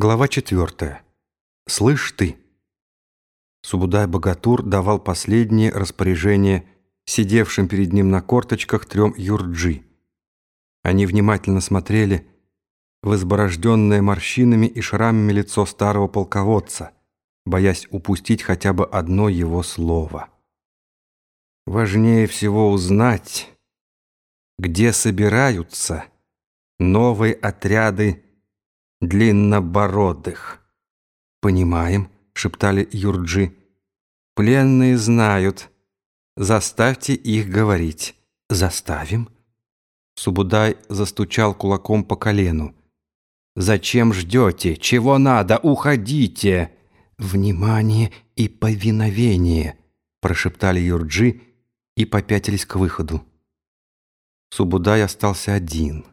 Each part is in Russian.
Глава четвертая. «Слышь ты!» Субудай-богатур давал последнее распоряжение сидевшим перед ним на корточках трем юрджи. Они внимательно смотрели в изборожденное морщинами и шрамами лицо старого полководца, боясь упустить хотя бы одно его слово. Важнее всего узнать, где собираются новые отряды длиннобородых. «Понимаем», — шептали юрджи. «Пленные знают. Заставьте их говорить». «Заставим?» Субудай застучал кулаком по колену. «Зачем ждете? Чего надо? Уходите!» «Внимание и повиновение!» прошептали юрджи и попятились к выходу. Субудай остался один.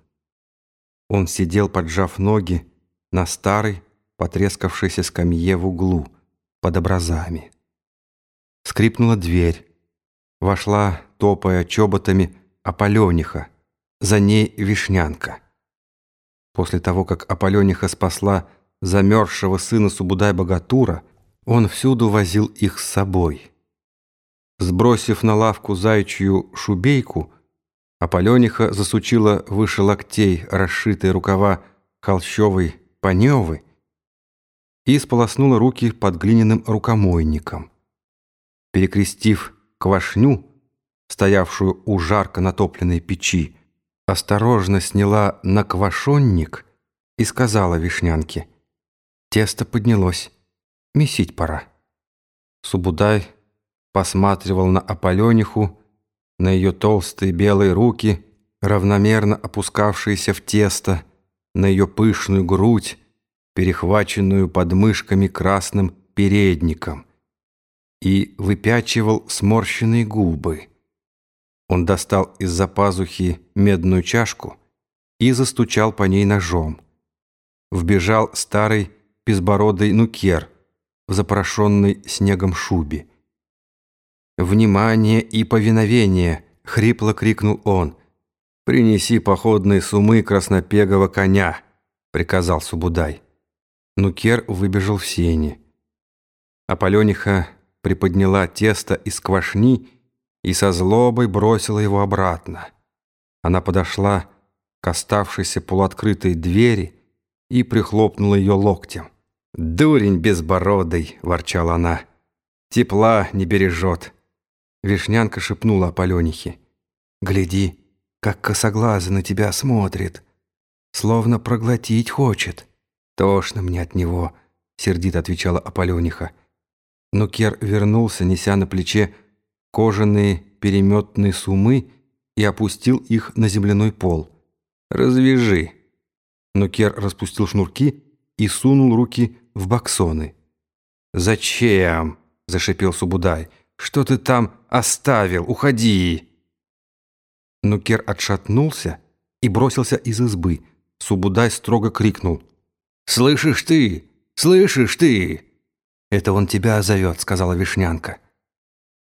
Он сидел, поджав ноги, на старой, потрескавшейся скамье в углу, под образами. Скрипнула дверь. Вошла, топая чоботами, Аполёниха, за ней Вишнянка. После того, как Аполёниха спасла замерзшего сына Субудай-Богатура, он всюду возил их с собой. Сбросив на лавку зайчью шубейку, Аполёниха засучила выше локтей расшитые рукава холщовой Паневы и сполоснула руки под глиняным рукомойником. Перекрестив квашню, стоявшую у жарко натопленной печи, осторожно сняла на квашонник и сказала Вишнянке, «Тесто поднялось, месить пора». Субудай посматривал на Аполёниху, на ее толстые белые руки, равномерно опускавшиеся в тесто, на ее пышную грудь, перехваченную подмышками красным передником, и выпячивал сморщенные губы. Он достал из-за пазухи медную чашку и застучал по ней ножом. Вбежал старый безбородый нукер в запорошенной снегом шубе. «Внимание и повиновение!» — хрипло крикнул он — «Принеси походные сумы краснопегого коня», — приказал Субудай. Нукер выбежал в сени. Аполёниха приподняла тесто из квашни и со злобой бросила его обратно. Она подошла к оставшейся полуоткрытой двери и прихлопнула ее локтем. «Дурень безбородый!» — ворчала она. «Тепла не бережет!» Вишнянка шепнула Аполёнихе. «Гляди!» Как косоглазо на тебя смотрит, словно проглотить хочет. Тошно мне от него, сердито отвечала Аполёниха. Но Кер вернулся, неся на плече кожаные переметные сумы и опустил их на земляной пол. «Развяжи!» Но Кер распустил шнурки и сунул руки в баксоны. «Зачем?» – зашипел Субудай. «Что ты там оставил? Уходи!» Нукер отшатнулся и бросился из избы. Субудай строго крикнул. «Слышишь ты? Слышишь ты?» «Это он тебя зовет», — сказала Вишнянка.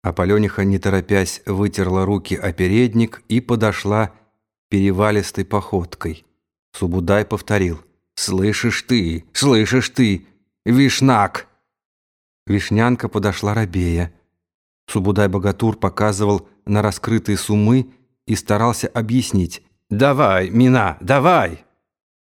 Аполёниха, не торопясь, вытерла руки о передник и подошла перевалистой походкой. Субудай повторил. «Слышишь ты? Слышишь ты? Вишнак!» Вишнянка подошла рабея. Субудай-богатур показывал на раскрытые сумы и старался объяснить. «Давай, Мина, давай!»